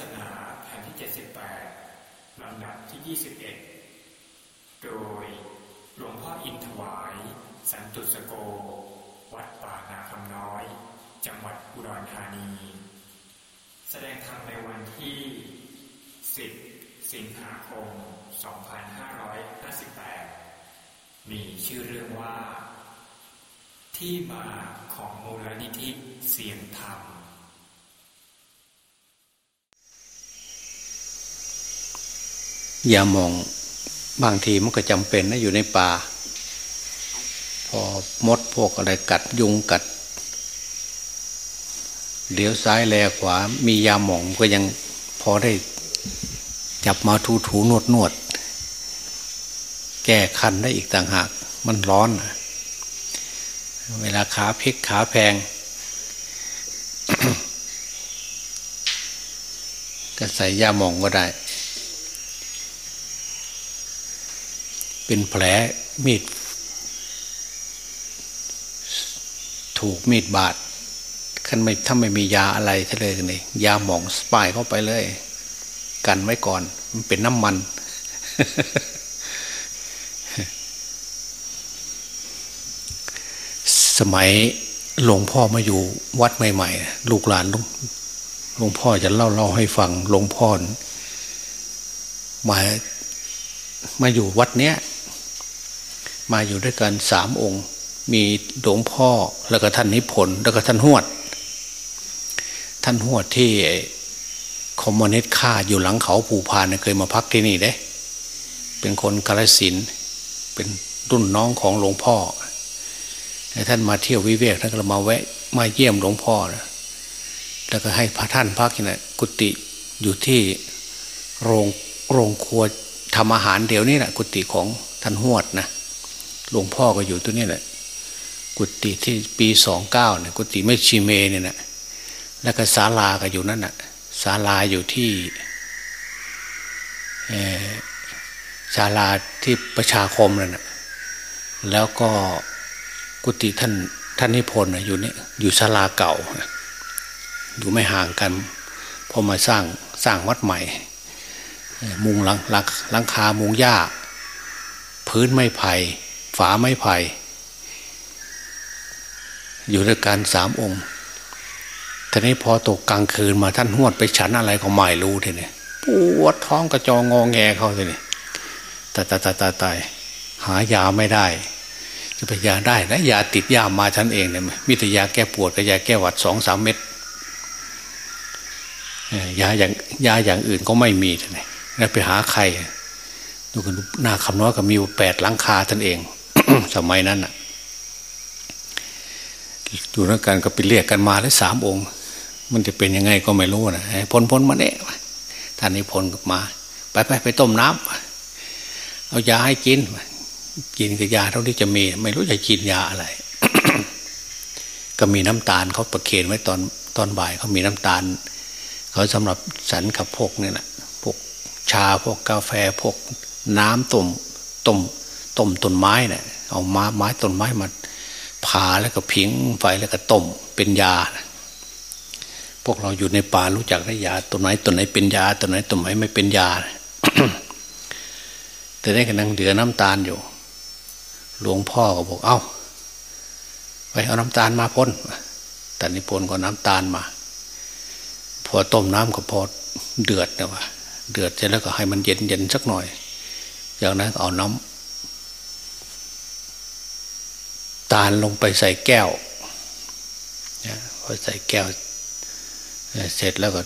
ศนาแผ่นที่ 78 ลำดับที่ 21 โดยหลวงพ่ออินทวาย สันตุสโก วัดป่านาคำน้อย จังหวัดอุดรธานี แสดงธรรมในวันที่ 10 สิงหาคม 2558 มีชื่อเรื่องว่า ที่มาของมูลนิธิเสียงธรรม อย่ามองบางทีมันก็จำเป็นนะอยู่ในป่า พอมดพวกอะไรกัดยุงกัดเลี้ยวซ้ายแลขวา มียาหมองก็ยังพอได้จับมาถูถูนวดนวด แก้คันได้อีกต่างหาก มันร้อน เวลาขาพลิกขาแพง ก็ใส่ยาหมองก็ได้ เป็นแผลมีด ถูกมีดบาดคันไม่ถ้าไม่มียาอะไรทะเลยนเลยยาหมองสปายเข้าไปเลย กันไว้ก่อน มันเป็นน้ำมันสมัยหลวงพ่อมาอยู่วัดใหม่ๆ ลูกหลานลวงหลวงพ่อจะเล่าเล่าให้ฟังหลวงพ่อมามาอยู่วัดเนี้ย มาอยู่ด้วยกันสามองค์ มีหลวงพ่อแล้วก็ท่านนิพนธ์แล้วก็ท่านหวด ท่านหวดที่คอมมอนิสต์ฆ่าอยู่หลังเขาผูพานเคยมาพักที่นี่เด้ เป็นคนกาลสินเป็นรุ่นน้องของหลวงพ่อท่านมาเที่ยววิเวกท่านก็มาแวะมาเยี่ยมหลวงพ่อนะแล้วก็ให้พระท่านพักที่นั่นกุฏิอยู่ที่โรงโรงครัวทำอาหารเดี๋ยวนี้แหละกุฏิของท่านหวดนะ หลวงพ่อก็อยู่ตัวนี้แหละ กุฏิที่ปีสองเก้าเนี่ยกุฏิไม่ชีเมเนี่ยนะแล้วก็ศาลาก็อยู่นั่นน่ะศาลาอยู่ที่ศาลาที่ประชาคมนั่นนะแล้วก็กุฏิท่านท่านนิพนธ์อยู่นี่อยู่ศาลาเก่าอยู่ไม่ห่างกันพอมาสร้างสร้างวัดใหม่ มุงหลังหลังหลังคามุงหญ้า พื้นไม้ไผ่ ฝาไม้ไผ่อยู่ด้วยกันสามองค์ทีนี้พอตกกลางคืนมาท่านหวดไปฉันอะไรก็ไม่รู้ทีนี้ปวดท้องกระจองงอแงเข้าทีนี้ตายตายตายตายตายหายาไม่ได้จะไปยาได้นะยาติดยามาฉันเองเนี่ยมิตรยาแก้ปวดกับยาแก้หวัดสองสามเม็ดยาอย่างยาอย่างอื่นก็ไม่มีทีนี้แล้วไปหาใครดูกันหน้าคำน้อยก็มีแปดหลังคาท่านเอง สมัยนั้นอะอยู่ด้วยกันก็ไปเรียกกันมาแล้วสามองค์ มันจะเป็นยังไงก็ไม่รู้นะพ้นพ้นมาเนี่ยท่านนี้พ้นมา ไปไปไปต้มน้ำเอายาให้กิน กินกับยาเท่าที่จะมี ไม่รู้จะกินยาอะไร ก็มีน้ำตาลเขาประเคนไว้ตอนตอนบ่ายเขามีน้ำตาลเขาสำหรับสันขับพกเนี่ยแหละพวกชาพวกกาแฟพวกน้ำต้มต้มต้มต้นไม้เนี่ย เอาไม้ไม้ต้นไม้มาผ่าแล้วก็ผิงไฟแล้วก็ต้มเป็นยา พวกเราอยู่ในป่ารู้จักได้ยาตัวไหนตัวไหนเป็นยาตัวไหนตัวไหนไม่เป็นยา แต่ได้กำลังเหลือน้ำตาลอยู่ หลวงพ่อก็บอก เอา้า ไปเอาน้ำตาลมาพ้นแต่นิพนธ์ก็น้ำตาลมา พอต้มน้ำก็พอเดือดนะว่าเดือดเสร็จแล้วก็ให้มันเย็นเย็นสักหน่อยจากนั้นเอาน้ำ ตาลลงไปใส่แก้วพอใส่แก้ว เสร็จแล้วก็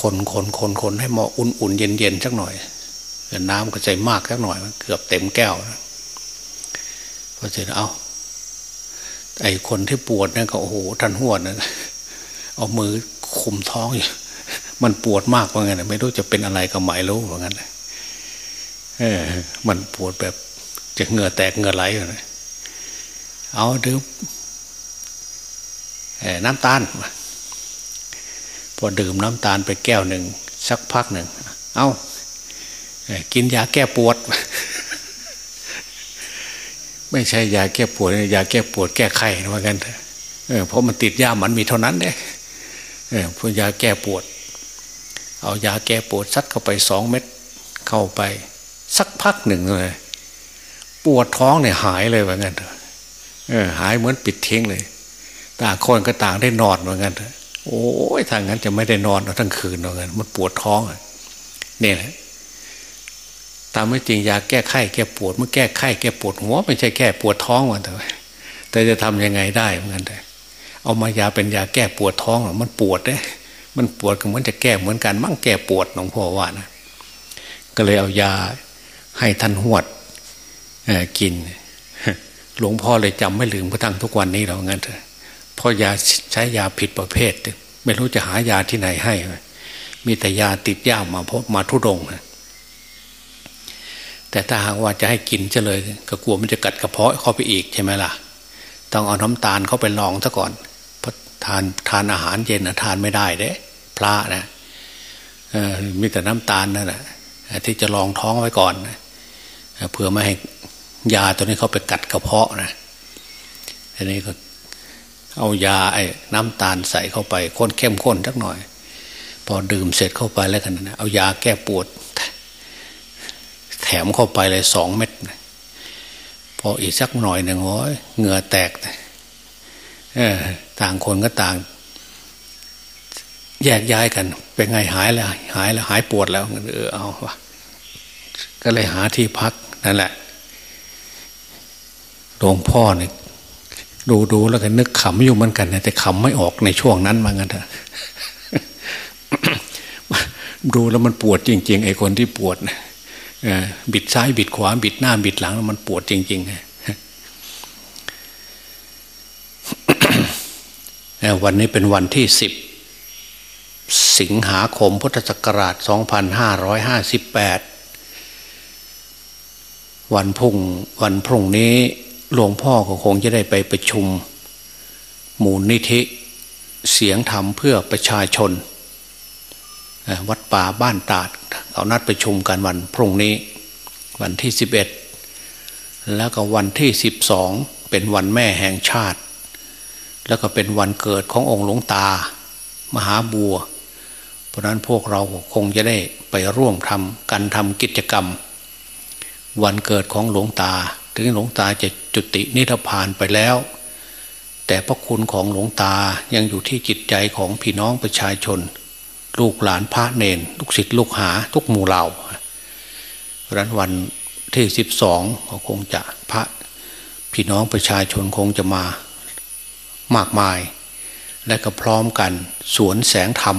คนคนคนคนให้หมออุ่นอุ่นเย็นเย็นสักหน่อยน้ำก็ใส่มากสักหน่อย เกือบเต็มแก้วพอเสร็จเอาไอ้คนที่ปวดเนั่นก็โอ้โหท่านหัวนะเอามือคุมท้องอยู่มันปวดมากว่าไงั้นไม่รู้จะเป็นอะไรก็ไม่รู้ว่างั้นเออมันปวดแบบ จะเหงื่อแตกเหงื่อไหลเลยเอาดื่มน้ำตาล พอดื่มน้ำตาลไปแก้วหนึ่งสักพักหนึ่ง เอากินยาแก้ปวด ไม่ใช่ยาแก้ปวดยาแก้ปวดแก้ไข้ว่างั้นเออเพราะมันติดยามันมีเท่านั้นเด้เพื่อยาแก้ปวด เอายาแก้ปวดซัดเข้าไปสองเม็ดเข้าไป สักพักหนึ่งเลย ปวดท้องเนี่ยหายเลยว่างั้นเออหายเหมือนปิดทิ้งเลย ต่างคนก็ต่างได้นอนว่างั้นโอ้ยทางนั้นจะไม่ได้นอนทั้งคืนว่างั้นมันปวดท้องเนี่ยแหละตามไม่จริงยาแก้ไข้แก้ปวดมันแก้ไข้แก้ปวดหัวไม่ใช่แก้ปวดท้องวันแต่แต่จะทำยังไงได้เหมือนกันแต่เอามายาเป็นยาแก้ปวดท้องมันปวดเนี่ยมันปวดก็เหมือนจะแก้เหมือนกัน มั่งแก้ปวดหลวงพ่อว่านะก็เลยเอายาให้ท่านหวด กิน หลวงพ่อเลยจำไม่ลืมกระทั่งทุกวันนี้เรางั้นเถอะเพราะยาใช้ยาผิดประเภท ไม่รู้จะหายาที่ไหนให้ มีแต่ยาติดยามาพบมาทุดงนะแต่ถ้าหากว่าจะให้กินจะเลย ก็กลัวมันจะกัดกระเพาะเข้าไปอีกใช่ไหมล่ะ ต้องเอาน้ำตาลเข้าไปลองซะก่อนเพราะทานทานอาหารเย็นทานไม่ได้เด้ พระนะมีแต่น้ำตาลนั่นแหละที่จะลองท้องไว้ก่อนเพื่อไม่ให้ ยาตัวนี้เข้าไปกัดกระเพาะนะทีนี้ก็เอายาไอ้น้ำตาลใส่เข้าไปข้นเข้มข้นสักหน่อย พอดื่มเสร็จเข้าไปแล้วกันนะเอายาแก้ปวด แถมเข้าไปเลยสองเม็ดพออีกสักหน่อยหนึ่งโอ้ยเหงื่อแตกเออต่างคนก็ต่าง แยกย้ายกัน เป็นไงหายแล้วหายแล้วหายปวดแล้วเออเอาวะก็เลยหาที่พักนั่นแหละ หลวงพ่อเนี่ยดูดูแล้วก็นึกขำอยู่เหมือนกันนะแต่ขำไม่ออกในช่วงนั้นมางั้นเถอะดูแล้วมันปวดจริง ๆ ไอ้คนที่ปวดนะบิดซ้ายบิดขวาบิดหน้าบิดหลังแล้วมันปวดจริงๆวันนี้เป็นวันที่สิบสิงหาคมพุทธศักราช 2558 วันพุ่งวันพรุ่งนี้ หลวงพ่อก็คงจะได้ไปประชุม หมูลนิธิเสียงธรรมเพื่อประชาชน วัดป่าบ้านตาดเขานัดประชุมกันวันพรุ่งนี้ วันที่สิบเอ็ดแล้วก็วันที่สิบสองเป็นวันแม่แห่งชาติ แล้วก็เป็นวันเกิดขององค์หลวงตา มหาบัว เพราะนั้นพวกเราคงจะได้ไปร่วมทำกันทำกิจกรรม วันเกิดของหลวงตา ถึงหลวงตาจะจุตินิพพานไปแล้ว แต่พระคุณของหลวงตายังอยู่ที่จิตใจของพี่น้องประชาชน ลูกหลานพระเนนลูกศิษย์ลูกหาทุกหมู่เหล่าเพราะนั้นวันที่สิบสองก็คงจะพระพี่น้องประชาชนคงจะมามากมาย และก็พร้อมกันสวนแสงธรรม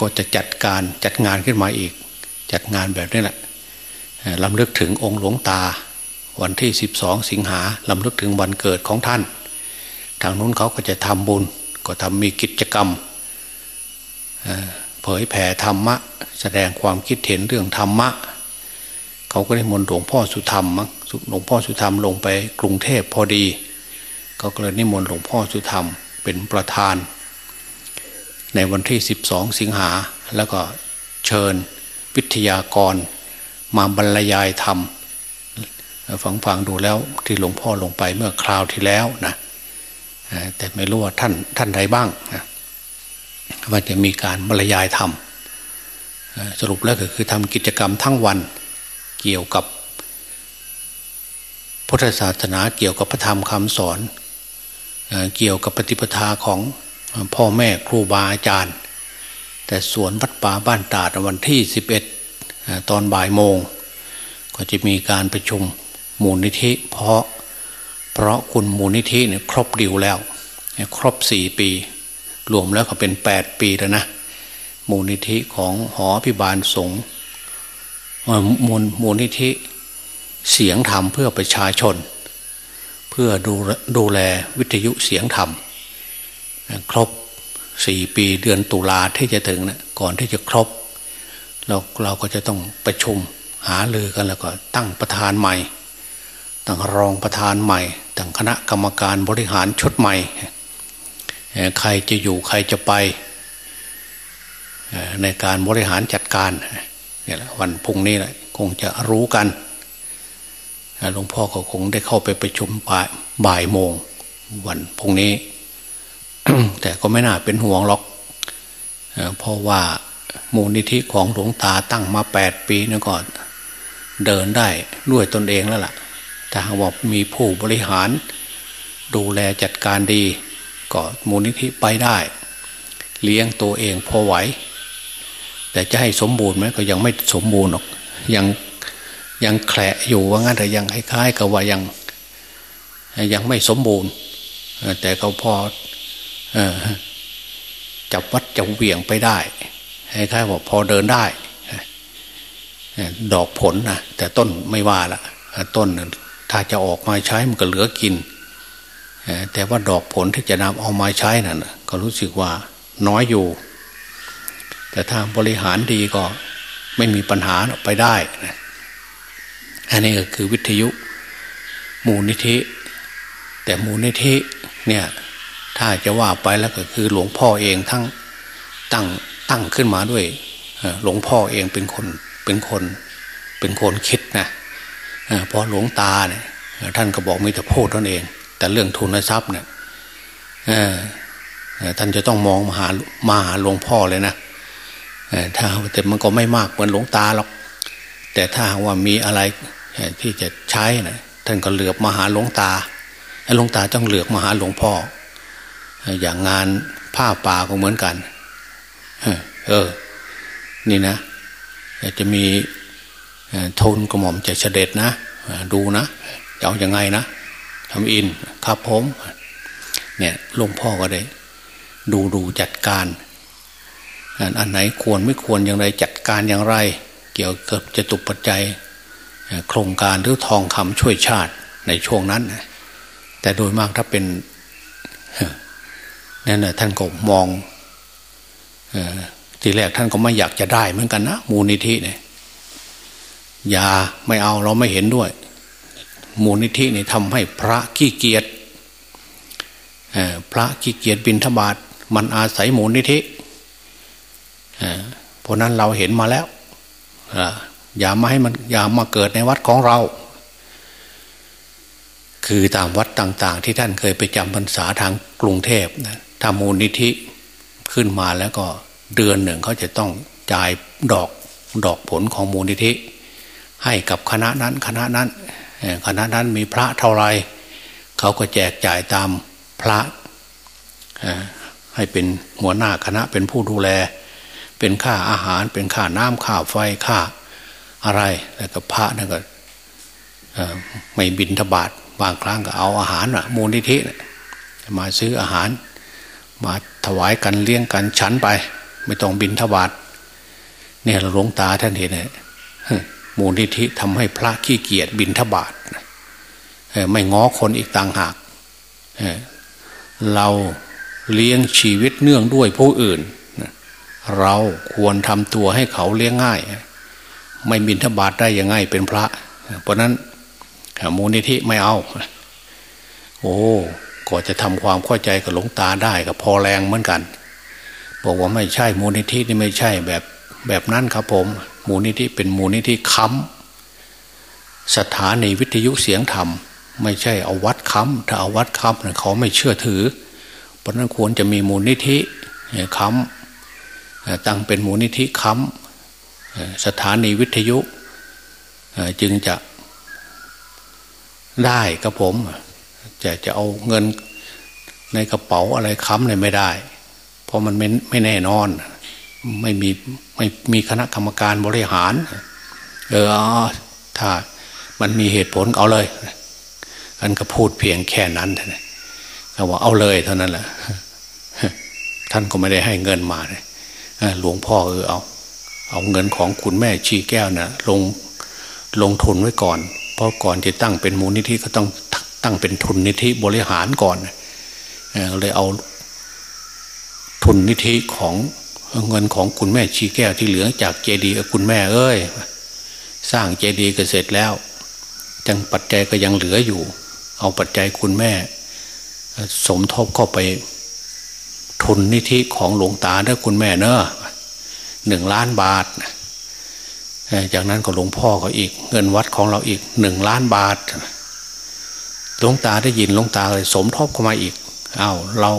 ก็จะจัดการจัดงานขึ้นมาอีก จัดงานแบบนี้แหละ ลำลึกถึงองค์หลวงตา วันที่สิบสองสิงหาลำลึกถึงวันเกิดของท่าน ทางนู้นเขาก็จะทำบุญ ก็ทำมีกิจกรรมเผยแผ่ธรรมะ แสดงความคิดเห็นเรื่องธรรมะ เขาก็ได้มนหลวงพ่อสุธรรมมั้งหลวงพ่อสุธรรมลงไปกรุงเทพพอดี เขาก็เลยนิมนต์หลวงพ่อสุธรรมเป็นประธาน ในวันที่สิบสองสิงหาแล้วก็เชิญวิทยากร มาบรรยายธรรมฟังฟังดูแล้วที่หลวงพ่อลงไปเมื่อคราวที่แล้วนะแต่ไม่รู้ว่าท่านท่านใดบ้างนะว่าจะมีการบรรยายธรรมสรุปแล้วก็คือทำกิจกรรมทั้งวันเกี่ยวกับ พุทธศาสนาเกี่ยวกับพระธรรมคำสอน เกี่ยวกับปฏิปทาของพ่อแม่ครูบาอาจารย์ แต่สวนวัดป่าบ้านตาดวันที่11 ตอนบ่ายโมง ก็จะมีการประชุมมูลนิธิ เพราะเพราะคุณมูลนิธิเนี่ยครบดิวแล้ว ครบสี่ปี รวมแล้วก็เป็นแปดปีแล้วนะมูลนิธิของหอพิบาลสงฆ์มูลมูลนิธิเสียงธรรมเพื่อประชาชน เพื่อดูดูแลวิทยุเสียงธรรม ครบสี่ปีเดือนตุลาที่จะถึงนะก่อนที่จะครบ เราเราก็จะต้องประชุมหาลือกันแล้วก็ตั้งประธานใหม่ ตั้งรองประธานใหม่ ตั้งคณะกรรมการบริหารชุดใหม่ ใครจะอยู่ใครจะไปในการบริหารจัดการเนี่ยแหละวันพุ่งนี้แหละคงจะรู้กันหลวงพ่อก็คงได้เข้าไปประชุมบ่ายโมง วันพุ่งนี้ แต่ก็ไม่น่าเป็นห่วงหรอกเพราะว่า มูลนิธิของหลวงตาตั้งมาแปดปีนี่ก่อนเดินได้ด้วยตนเองแล้วล่ะ ถ้าหากว่ามีผู้บริหาร ดูแลจัดการดี ก็มูลนิธิไปได้ เลี้ยงตัวเองพอไหว แต่จะให้สมบูรณ์ไหมก็ยังไม่สมบูรณ์หรอก ยังยังแคละอยู่ว่างั้นแต่ยังคล้ายๆกับว่ายังยังไม่สมบูรณ์ แต่เขาพอจับวัดจับเหวี่ยงไปได้ คล้ายๆว่าพอเดินได้ดอกผลนะแต่ต้นไม่ว่าละต้นถ้าจะออกมาใช้มันก็เหลือกิน แต่ว่าดอกผลที่จะนำเอามาใช้นั่นก็รู้สึกว่าน้อยอยู่ แต่ถ้าบริหารดีก็ไม่มีปัญหาไปได้นะอันนี้ก็คือวิทยุ มูลนิธิ แต่มูลนิธิเนี่ยถ้าจะว่าไปแล้วก็คือหลวงพ่อเองทั้งตั้ง ตั้งขึ้นมาด้วยหลวงพ่อเองเป็นคนเป็นคนเป็นคนคิดนะเพราะหลวงตาเนี่ยท่านก็บอกมีแต่พูดตนเอง แต่เรื่องทุนทรัพย์เนี่ยท่านจะต้องมองมาหามาหาหลวงพ่อเลยนะถ้าแต่มันก็ไม่มากเหมือนหลวงตาหรอกแต่ถ้าว่ามีอะไรที่จะใช้นะท่านก็เหลือบมาหาหลวงตาหลวงตาต้องเหลือบมาหาหลวงพ่อ อย่างงานผ้าป่าก็เหมือนกัน เออ นี่นะจะมีทุนกระหม่อมจะเสด็จนะดูนะจะเอาอยัางไงนะทำอินครับผมเนี่ยหลวงพ่อก็ได้ดูดูจัดการ อันไหนควรไม่ควรอย่างไรจัดการอย่างไร เกี่ยวกับจะตุปัจจัยโครงการหรือทองคำช่วยชาติในช่วงนั้น แต่โดยมากถ้าเป็นนั่นแหะท่านก็มอง ทีแรกท่านก็ไม่อยากจะได้เหมือนกันนะมูลนิธิเนี่ยอย่าไม่เอาเราไม่เห็นด้วย มูลนิธิเนี่ยทำให้พระขี้เกียจพระขี้เกียจบินทบาทมันอาศัยมูลนิธิเพราะนั้นเราเห็นมาแล้วอย่ามาให้มันอย่ามาเกิดในวัดของเรา คือตามวัดต่าง ๆ ที่ท่านเคยไปจำพรรษาทางกรุงเทพนะถ้ามูลนิธิ ขึ้นมาแล้วก็เดือนหนึ่งเขาจะต้องจ่ายดอกดอกผลของมูลนิธิ ให้กับคณะนั้นคณะนั้นคณะนั้นมีพระเท่าไรเขาก็แจกจ่ายตามพระให้เป็นหัวหน้าคณะเป็นผู้ดูแล เป็นค่าอาหารเป็นค่าน้ำค่าไฟค่าอะไรแล้วก็พระนั่นก็ไม่บินทบาทบางครั้งก็เอาอาหารมูลนิธิมาซื้ออาหาร มาถวายกันเลี้ยงกันฉันไป ไม่ต้องบินทบาทเนี่ยหลวงตาท่านเห็นเนี่ยมูลนิธิทำให้พระขี้เกียจบินทบาทไม่ง้อคนอีกต่างหากเราเลี้ยงชีวิตเนื่องด้วยผู้อื่น เราควรทำตัวให้เขาเลี้ยงง่าย ไม่บินทบาทได้ยังไงเป็นพระ เพราะนั้นมูลนิธิไม่เอา โอ้ ก็จะทำความเข้าใจกับหลวงตาได้ก็พอแรงเหมือนกัน บอกว่าไม่ใช่มูลนิธินี่ไม่ใช่แบบแบบนั้นครับผม มูลนิธิเป็นมูลนิธิค้ำสถานีวิทยุเสียงธรรม ไม่ใช่เอาวัดค้ำถ้าเอาวัดค้ำเขาไม่เชื่อถือ เพราะนั้นควรจะมีมูลนิธิค้ำตั้งเป็นมูลนิธิค้ำสถานีวิทยุจึงจะได้ครับผม จะจะเอาเงินในกระเป๋าอะไรค้ำเลยไม่ได้ เพราะมันไม่ไม่แน่นอน ไม่มีไม่มีคณะกรรมการบริหาร เออถ้ามันมีเหตุผลเอาเลยอันก็พูดเพียงแค่นั้นเท่านั้นเขาว่าเอาเลยเท่านั้นแหละท่านก็ไม่ได้ให้เงินมาเลยหลวงพ่อเออเอา เอาเงินของคุณแม่ชีแก้วนะ่ะลงลงทุนไว้ก่อน เพราะก่อนจะตั้งเป็นมูลนิธิก็ต้อง ตั้งเป็นทุนนิธิบริหารก่อนเลยเอาทุนนิธิของเงินของคุณแม่ชีแก้วที่เหลือจากเจดีย์คุณแม่เอ้ยสร้างเจดีย์ก็เสร็จแล้ว จังปัจจัยก็ยังเหลืออยู่ เอาปัจจัยคุณแม่ สมทบเข้าไป ทุนนิธิของหลวงตาเด้อคุณแม่เนอะหนึ่งล้านบาท จากนั้นก็หลวงพ่อก็อีก เงินวัดของเราอีกหนึ่งล้านบาท หลวงตาได้ยินหลวงตาเลย สมทบเข้ามาอีกอา้าวเรา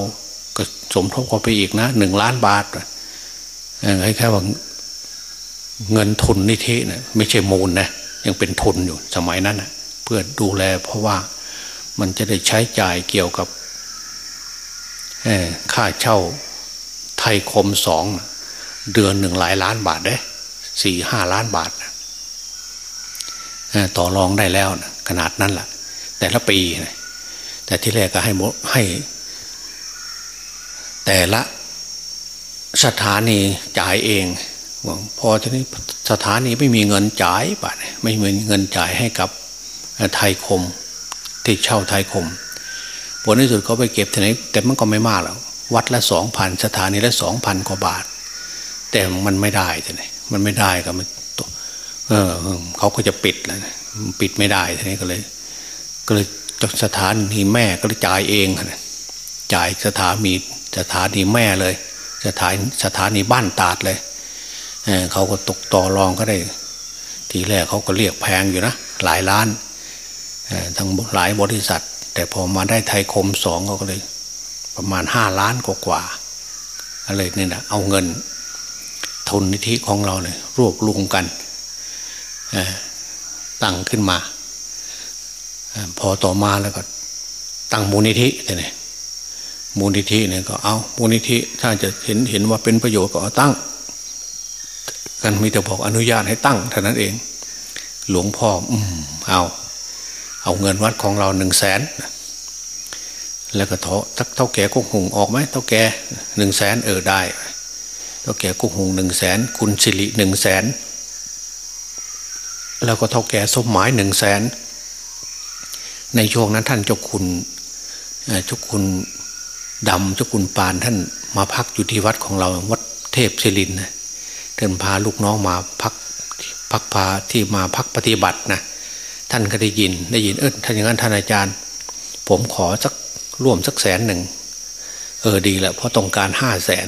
ก็สมทบเข้าไปอีกนะหนึ่งล้านบาทให้แค่ว่าเงินทุนนิธินะไม่ใช่มูลนะยังเป็นทุนอยู่สมัยนั้นนะเพื่อดูแลเพราะว่ามันจะได้ใช้จ่ายเกี่ยวกับค่าเช่าไทยคมสองเดือนหนึ่งหลายล้านบาทได้สี่ห้าล้านบาทนะต่อรองได้แล้วนะขนาดนั้นแหละ แต่ละปี แต่ที่แรกก็ให้ให้ แต่ละสถานีจ่ายเองพอทีนี้สถานีไม่มีเงินจ่ายบาทไม่มีเงินจ่ายให้กับไทยคม ที่เช่าไทยคมผลที่สุดเขาไปเก็บที่ไหนแต่มันก็ไม่มากหรอกวัดละสองพันสถานีละสองพันกว่าบาท แต่มันไม่ได้ทีนี้มันไม่ได้ก็มันเออเขาก็จะปิดแล้วปิดไม่ได้ทีนี้ก็เลย ก็เลยสถานีแม่ก็เลยจ่ายเองจ่ายสถานีสถานีแม่เลย สถานสถานีบ้านตาดเลยเเขาก็ตกต่อรองก็ได้ ทีแรกเขาก็เรียกแพงอยู่นะหลายล้านทั้งหลายบริษัท แต่พอมาได้ไทยคมสองเขาก็เลย ประมาณห้าล้านกว่าอะไรเนี่ยนะเอาเงินทุนนิธิของเราเนี่ยรวบรวมกันตั้งขึ้นมา พอต่อมาแล้วก็ ตั้งมูลนิธิเนี่ยมูลนิธิเนี่ยก็เอามูลนิธิถ้าจะเห็นเห็นว่าเป็นประโยชน์ก็เอาตั้ง กันมีแต่บอกอนุญาตให้ตั้งเท่านั้นเอง หลวงพ่ออืมเอา เอาเงินวัดของเราหนึ่งแสนแล้วก็เท่าเท่าแก่กุ้งหงออกไหมเท่าแก่หนึ่งแสนเออได้เท่าแก่กุ้งหงหนึ่งแสนคุณสิริหนึ่งแสนแล้วก็เท่าแก่สมหมายหนึ่งแสน ในช่วงนั้นท่านเจ้าคุณเจ้าคุณดำเจ้าคุณปานท่านมาพักอยู่ที่วัดของเราวัดเทพศิรินนะท่านพาลูกน้องมาพักพักพาที่มาพักปฏิบัตินะท่านก็ได้ยินได้ยินเออท่านอย่างนั้นท่านอาจารย์ ผมขอสักร่วมสักแสนหนึ่งเออดีแหละเพราะต้องการห้าแสน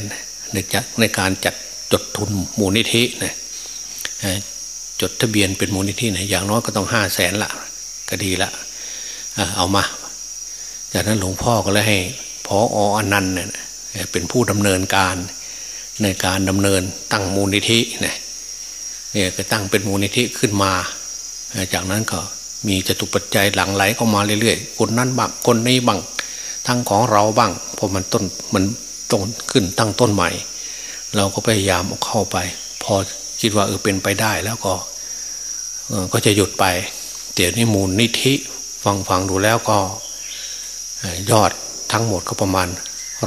ในในการจัดจดทุนมูลนิธินะจดทะเบียนเป็นมูลนิธินะอย่างน้อยก็ต้องห้าแสนละก็ดีละ เอามา จากนั้นหลวงพ่อก็เลยให้พอออนันต์เนี่ยเป็นผู้ดำเนินการในการดำเนินตั้งมูลนิธิเนี่ยเนี่ยก็ตั้งเป็นมูลนิธิขึ้นมา จากนั้นก็มีจตุปัจจัยหลังไหลเข้ามาเรื่อยๆ คนนั้นบ้างคนนี้บ้างทั้งของเราบ้างเพราะมันต้นมันต้นขึ้นตั้งต้นใหม่ เราก็พยายามเข้าไป พอคิดว่าเออเป็นไปได้แล้วก็ก็จะหยุดไปเดี๋ยวนี้มูลนิธิ ฟังฟังดูแล้วก็ยอดทั้งหมดก็ประมาณ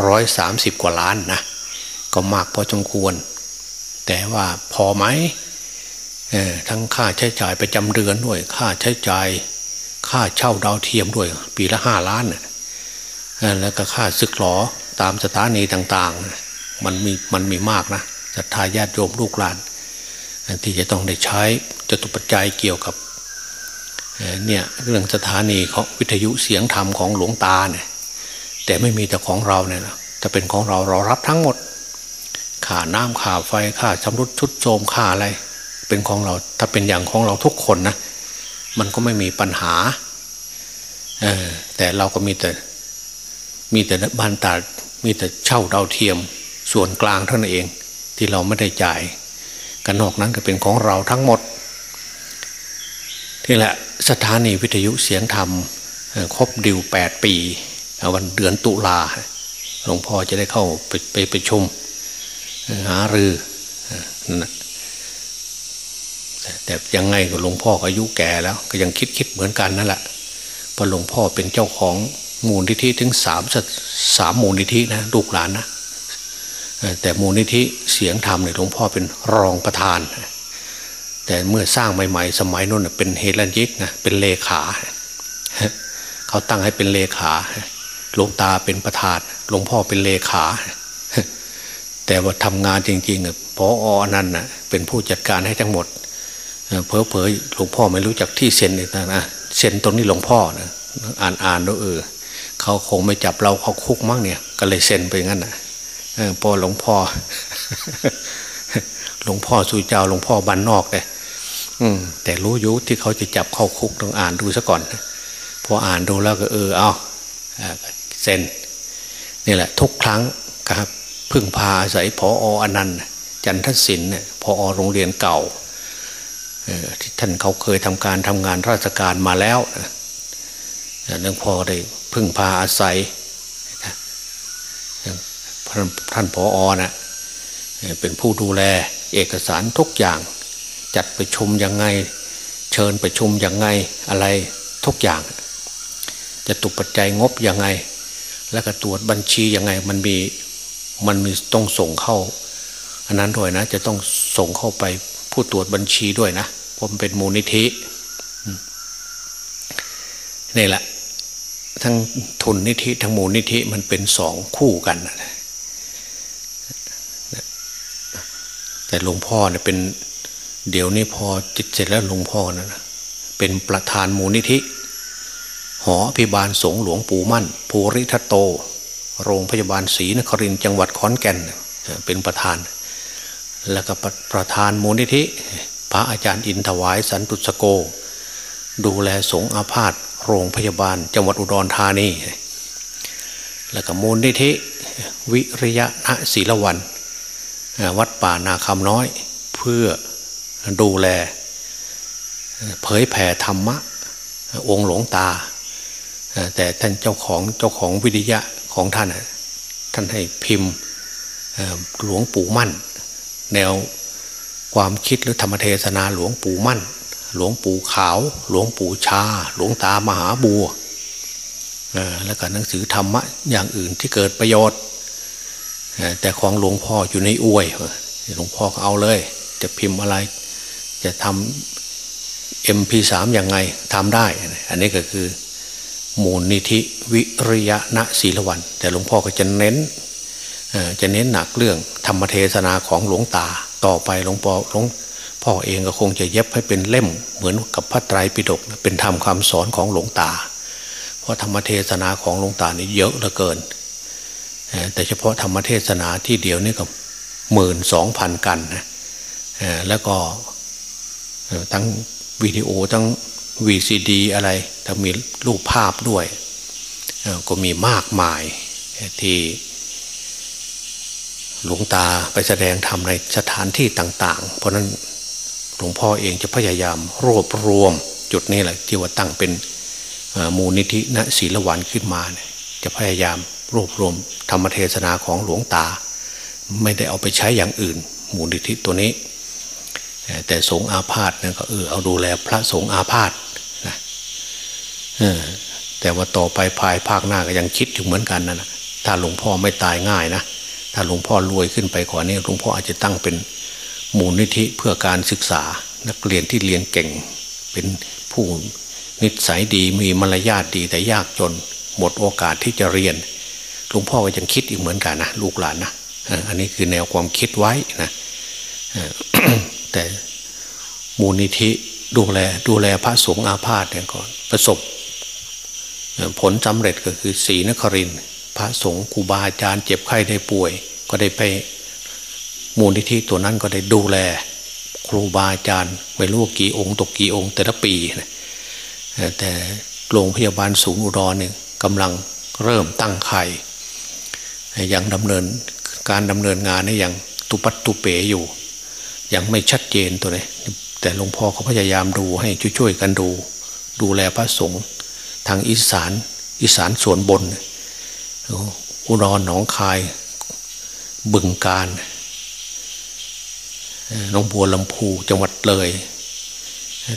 ร้อยสามสิบกว่าล้านนะก็มากพอจงควร แต่ว่าพอไหมทั้งค่าใช้จ่ายประจำเดือนด้วย ค่าใช้จ่ายค่าเช่าดาวเทียมด้วย ปีละห้าล้านแล้วก็ค่าซึกหลอตามสถานีต่าง ๆ มันมีมันมีมากนะศรัทธาญาติโยมลูกหลานที่จะต้องได้ใช้จตุปัจจัยเกี่ยวกับ เนี่ยเรื่องสถานีของวิทยุเสียงธรรมของหลวงตาเนี่ยแต่ไม่มีแต่ของเราเนี่ยนะถ้าเป็นของเราเรารับทั้งหมดค่าน้ำค่าไฟค่าชำรุดชุดโทมค่าอะไร เป็นของเราถ้าเป็นอย่างของเราทุกคนนะมันก็ไม่มีปัญหาเออแต่เราก็มีแต่ มีแต่บ้านตามีแต่เช่าดาวเทียมส่วนกลางเท่านั้นเอง ที่เราไม่ได้จ่าย กันนอกนั้นก็เป็นของเราทั้งหมด นี่แหละสถานีวิทยุเสียงธรรมครบดิวแปดปี วันเดือนตุลาหลวงพ่อจะได้เข้าไปไปไปชมหารือแต่ยังไงก็หลวงพ่ออายุแก่แล้ว ก็ยังคิดคิดเหมือนกันนั่นแหละพอหลวงพ่อเป็นเจ้าของมูลนิธิถึงสามสามมูลนิธินะลูกหลานนะแต่มูลนิธิเสียงธรรมเนี่ยหลวงพ่อเป็นรองประธาน แต่เมื่อสร้างใหม่ ๆ สมัยนั้นเป็นเฮลันยิกนะเป็นเลขาเขาตั้งให้เป็นเลขาหลวงตาเป็นประธานหลวงพ่อเป็นเลขา แต่ว่าทำงานจริงๆพออนั่นน่ะเป็นผู้จัดการให้ทั้งหมดเพอเพอหลวงพ่อไม่รู้จักที่เซ็นเลยนะเซ็นตรงนี้หลวงพ่อนะอ่านอ่านแล้วเออเขาคงไม่จับเราเขาคุกมั้งเนี่ย ก็เลยเซ็นไปงั้นนะพอหลวงพ่อหลวงพ่อสุเจ้าหลวงพ่อบันนอกเลย แต่รู้ยุที่เขาจะจับเข้าคุกต้องอ่านดูซะก่อนพออ่านดูแล้วก็เออเอาเซ็นนี่แหละ ทุกครั้งครับ พึ่งพาอาศัยพออนันต์จันทศิลป์เนี่ยพอโรงเรียนเก่าที่ท่านเขาเคยทำการทำงานราชการมาแล้วเนื่องพอได้พึ่งพาอาศัยท่านพออนะเป็นผู้ดูแลเอกสารทุกอย่าง จัดประชุมยังไง เชิญประชุมยังไงอะไรทุกอย่าง จะตุปัจจัยงบยังไง แล้วก็ตรวจบัญชียังไงมันมีมันมีต้องส่งเข้า อันนั้นด้วยนะ จะต้องส่งเข้าไปผู้ตรวจบัญชีด้วยนะผมเป็นมูลนิธินี่แหละ ทั้งทุนนิธิทั้งมูลนิธิมันเป็นสองคู่กันแต่หลวงพ่อเนี่ยเป็น เดี๋ยวนี้พอจิตเสร็จแล้วหลวงพ่อนะเป็นประธานมูลนิธิ หอพิบาลสงหลวงปู่มั่น ภูริทัตโต โรงพยาบาลศรีนครินจังหวัดขอนแก่น เป็นประธาน แล้วก็ประธานมูลนิธิ พระอาจารย์อินทวายสันตุสโก ดูแลสงอาพาธโรงพยาบาล จังหวัดอุดรธานี แล้วก็มูลนิธิ วิริยะศิลวัน วัดป่านาคำน้อยเพื่อ ดูแล เผยแผ่ธรรมะ องค์หลวงตา แต่ท่านเจ้าของเจ้าของวิทยะของท่าน ท่านให้พิมพ์หลวงปู่มั่น แนวความคิดหรือธรรมเทศนาหลวงปู่มั่น หลวงปู่ขาว หลวงปู่ชา หลวงตามหาบัวแล้วก็หนังสือธรรมะอย่างอื่นที่เกิดประโยชน์แต่ของหลวงพ่ออยู่ในอวยหลวงพ่อก็เอาเลย จะพิมพ์อะไร จะทำเอ็มพีสามยังไงทำได้ อันนี้ก็คือมูลนิธิวิริยะณศีลวัน แต่หลวงพ่อก็จะเน้นจะเน้นหนักเรื่องธรรมเทศนาของหลวงตา ต่อไปหลวงพ่อหลวงพ่อเองก็คงจะเย็บให้เป็นเล่มเหมือนกับพระไตรปิฎกเป็นธรรมคำสอนของหลวงตา เพราะธรรมเทศนาของหลวงตานี่เยอะเหลือเกิน แต่เฉพาะธรรมเทศนาที่เดียวนี่ก็หมื่นสองพันกันนะแล้วก็ ทั้งวิดีโอทั้งวีซีดีอะไรถ้ามีรูปภาพด้วย ก็มีมากมายที่หลวงตาไปแสดงธรรมในสถานที่ต่าง ๆ เพราะนั้นหลวงพ่อเองจะพยายามรวบรวมจุดนี้แหละที่ว่าตั้งเป็นมูลนิธิณศีลวันขึ้นมาเนี่ยจะพยายามรวบรวมธรรมเทศนาของหลวงตา ไม่ได้เอาไปใช้อย่างอื่น มูลนิธิตัวนี้ แต่สงอาพาธนี่ยก็เออเอาดูแลพระสงอาพาธนะแต่ว่าต่อไปภายภาคหน้าก็ยังคิดอยู่เหมือนกันนะถ้าหลวงพ่อไม่ตายง่ายนะถ้าหลวงพ่อรวยขึ้นไปกว่านี้หลวงพ่ออาจจะตั้งเป็นมูลนิธิเพื่อการศึกษา นักเรียนที่เรียนเก่ง เป็นผู้นิสัยดีมีมารยาทดีแต่ยากจน หมดโอกาสที่จะเรียนหลวงพ่อก็ยังคิดอีกเหมือนกันนะลูกหลานนะอันนี้คือแนวความคิดไว้นะ แต่มูลนิธิดูแลดูแลพระสงฆ์อาพาธเนี่ยก่อนประสบ ผลสำเร็จก็คือศรีนครินพระสงฆ์ครูบาอาจารย์เจ็บไข้ได้ป่วย ก็ได้ไปมูลนิธิตัวนั้นก็ได้ดูแล ครูบาอาจารย์ไม่รู้กี่องค์ตกกี่องค์แต่ละปีนะแต่โรงพยาบาลสูงอุดรเนี่ยกำลังเริ่มตั้งไข่ยังดำเนินการดำเนินงานนี่ยังตุปัตตุเปอยู่ ยังไม่ชัดเจนตัวนี้แต่หลวงพ่อเขาพยายามดูให้ช่วยๆกันดู ดูแลพระสงฆ์ทางอีสานอีสานส่วนบนอุดรหนองคาย บึงการน้องบัวลำพูจังหวัดเลย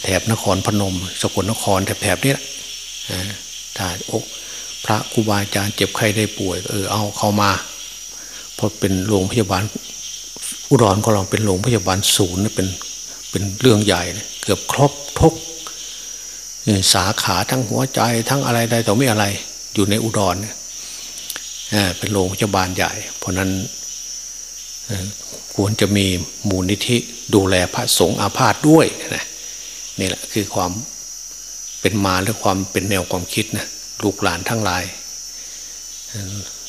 แถบนครพนม สกลนครแถบๆนี้ถ้าอกพระครูบาอาจารย์เจ็บไข้ได้ป่วย เออเอาเข้ามาเพอเป็นโรงพยาบาล อุดรก็ลองเป็นโรงพยาบาลศูนย์เป็นเป็นเรื่องใหญ่เกือบครบทุกสาขาทั้งหัวใจทั้งอะไรใดต่อไม่อะไร อยู่ในอุดรเนี่ยเป็นโรงพยาบาลใหญ่ เพราะนั้นควรจะมีมูลนิธิดูแลพระสงฆ์อาพาธด้วยนะนี่แหละคือความเป็นมาและความเป็นแนวความคิดนะลูกหลานทั้งหลาย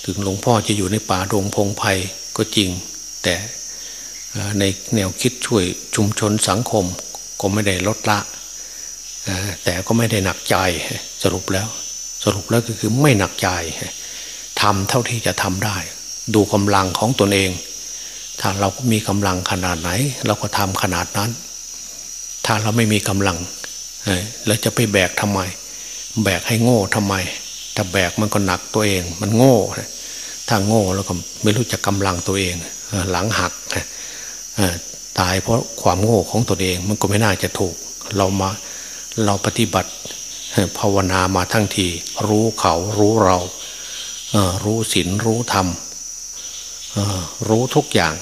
ถึงหลวงพ่อจะอยู่ในป่าดงพงไพ่ก็จริง แต่ ในแนวคิดช่วยชุมชนสังคมก็ไม่ได้ลดละ แต่ก็ไม่ได้หนักใจสรุปแล้ว สรุปแล้วก็คือไม่หนักใจทำเท่าที่จะทำได้ ดูกำลังของตนเอง ถ้าเราก็มีกำลังขนาดไหน เราก็ทำขนาดนั้น ถ้าเราไม่มีกำลังเราจะไปแบกทำไม แบกให้โง่ทำไมถ้าแบกมันก็หนักตัวเอง มันโง่ถ้าโง่แล้วก็ไม่รู้จักกำลังตัวเองหลังหัก ตายเพราะความโง่ของตัวเองมันก็ไม่น่าจะถูก เรามาเราปฏิบัติภาวนามาทั้งที รู้เขารู้เรารู้ศีลรู้ธรรมรู้ทุกอย่าง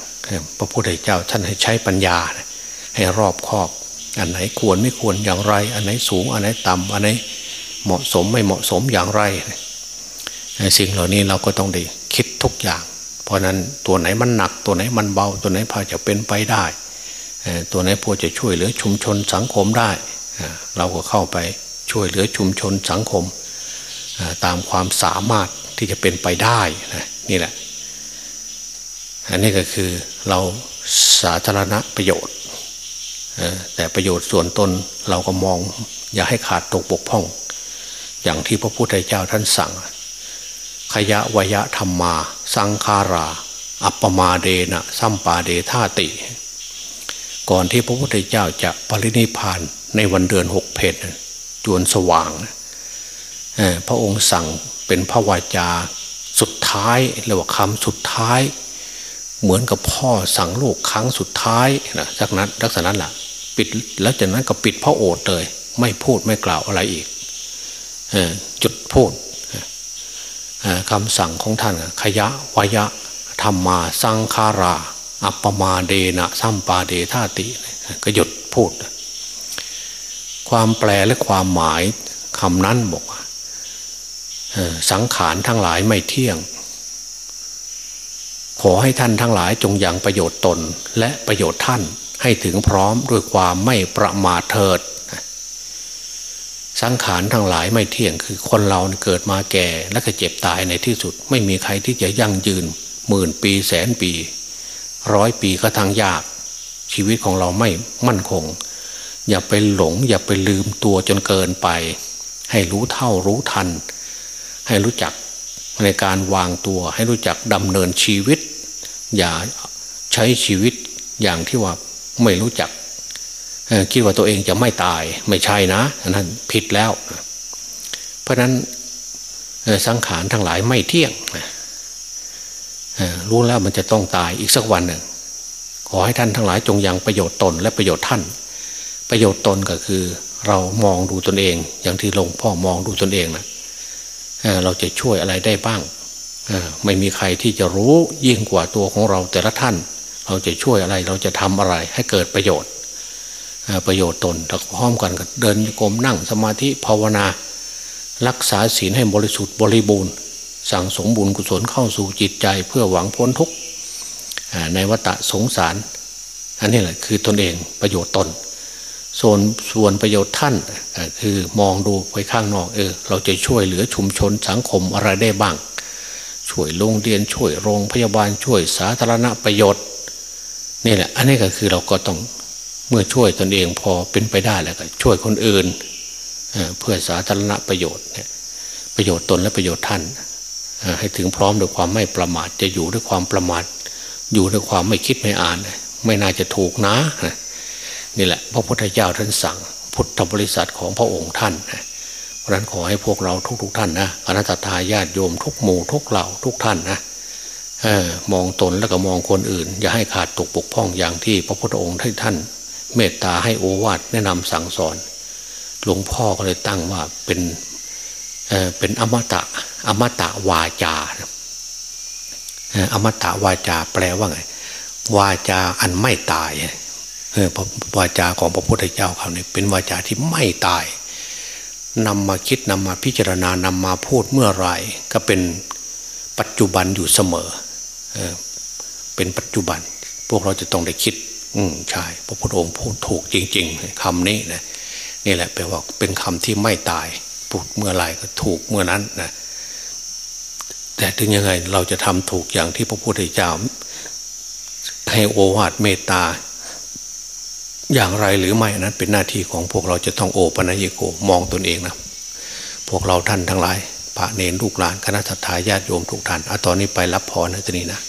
พระพุทธเจ้าท่านให้ใช้ปัญญา ให้รอบคอบ อันไหนควรไม่ควรอย่างไร อันไหนสูง อันไหนต่ำอันไหนเหมาะสมไม่เหมาะสมอย่างไร สิ่งเหล่านี้เราก็ต้องได้คิดทุกอย่าง เพราะนั้นตัวไหนมันหนัก ตัวไหนมันเบา ตัวไหนพอจะเป็นไปได้ ตัวไหนพอจะช่วยเหลือชุมชนสังคมได้ เราก็เข้าไปช่วยเหลือชุมชนสังคม ตามความสามารถที่จะเป็นไปได้นะนี่แหละอันนี้ก็คือเราสาธารณประโยชน์ แต่ประโยชน์ส่วนตนเราก็มองอย่าให้ขาดตกบกพร่อง อย่างที่พระพุทธเจ้าท่านสั่ง ขยะวยะธรรมมา สังขารา อัปปมาเดนะสัมปาเดธาติ ก่อนที่พระพุทธเจ้าจะปรินิพานในวันเดือนหกเพนจวนสว่าง พระองค์สั่งเป็นพระวาจาสุดท้ายเรียกว่าคำสุดท้าย เหมือนกับพ่อสั่งลูกครั้งสุดท้ายนะจากนั้นลักษณะนั้นแหละปิดแล้วจากนั้นก็ปิดพระโอษฐ์เลย ไม่พูดไม่กล่าวอะไรอีกจุดพูด คำสั่งของท่านขยะวยะธรรมาสังคารา อัปปมาเดนะสัมปาเดธาติ ก็หยุดพูด ความแปลและความหมายคำนั้นบอกสังขารทั้งหลายไม่เที่ยง ขอให้ท่านทั้งหลายจงอยังประโยชน์ตนและประโยชน์ท่านให้ถึงพร้อมด้วยความไม่ประมาทเถิด สังขารทั้งหลายไม่เที่ยงคือคนเราเกิดมาแก่และก็เจ็บตายในที่สุด ไม่มีใครที่จะยั่งยืนหมื่นปีแสนปี ร้อยปีก็ทางยาก ชีวิตของเราไม่มั่นคง อย่าไปหลง อย่าไปลืมตัวจนเกินไป ให้รู้เท่ารู้ทัน ให้รู้จักในการวางตัว ให้รู้จักดำเนินชีวิต อย่าใช้ชีวิตอย่างที่ว่าไม่รู้จัก คิดว่าตัวเองจะไม่ตายไม่ใช่นะนั้นผิดแล้ว เพราะนั้นสังขารทั้งหลายไม่เที่ยงรู้แล้วมันจะต้องตายอีกสักวันหนึ่งขอให้ท่านทั้งหลายจงยังประโยชน์ตนและประโยชน์ท่าน ประโยชน์ตนก็คือ เรามองดูตนเอง อย่างที่หลวงพ่อมองดูตนเองนะเราจะช่วยอะไรได้บ้างไม่มีใครที่จะรู้ยิ่งกว่าตัวของเราแต่ละท่าน เราจะช่วยอะไรเราจะทำอะไรให้เกิดประโยชน์ ประโยชน์ตนแล้พร้อมกันก็เดินกรมนั่งสมาธิภาวนา รักษาศีลให้บริสุทธิ์บริบูรณ์ สั่งสมบุญกุศลเข้าสู่จิตใจเพื่อหวังพ้นทุกข์ในวัฏสงสาร อันนี้แหละคือตนเองประโยชน์ตน ส่วนส่วนประโยชน์ท่านคือมองดูไปข้างนอกเออเราจะช่วยเหลือชุมชนสังคมอะไรได้บ้าง ช่วยโรงเรียนช่วยโรงพยาบาลช่วยสาธารณประโยชน์นี่แหละอันนี้ก็คือเราก็ต้อง เมื่อช่วยตนเองพอเป็นไปได้แล้วก็ช่วยคนอื่นเพื่อสาธารณประโยชน์เนี่ยประโยชน์ตนและประโยชน์ท่านให้ถึงพร้อมด้วยความไม่ประมาทจะอยู่ด้วยความประมาทอยู่ด้วยความไม่คิดไม่อ่าน ไม่น่าจะถูกนะนี่แหละ พระพุทธเจ้าท่านสั่ง พุทธบริษัทของพระองค์ท่านเพราะนั้นขอให้พวกเราทุกๆทท่านนะอนัตตาญาติโยมทุกหมู่ทุกเหล่าทุกท่านนะออมองตนแล้วก็มองคนอื่น อย่าให้ขาดตกปกพ่องอย่างที่พระพุทธองค์ท่าน เมตตาให้โอวาทแนะนำสั่งสอน หลวงพ่อก็เลยตั้งว่าเป็นเเป็นอมตะอมตะวาจาอมตะวาจาแปลว่าไง วาจาอันไม่ตายวาจาของพระพุทธเจ้าเขาเนี่ยเป็นวาจาที่ไม่ตายนำมาคิดนำมาพิจารณานำมาพูดเมื่อไรก็เป็นปัจจุบันอยู่เสมอเอเป็นปัจจุบัน พวกเราจะต้องได้คิด อืมใช่พระพุทธองค์พูดถูกจริง ๆคำนี้นะนี่แหละแปลว่าเป็นคำที่ไม่ตายพูดเมื่อไรก็ถูกเมื่อนั้นนะแต่ถึงยังไงเราจะทำถูกอย่างที่พระพุทธเจ้า ให้โอวาทเมตตา อย่างไรหรือไม่นั้น เป็นหน้าที่ของพวกเราจะต้องโอปัญญิโกมองตนเองนะพวกเราท่านทั้งหลายพระเนรลูกหลานคณะทศาญาติโยมทุกท่านเอาตอนนี้ไปรับพรนะทีนี้นะ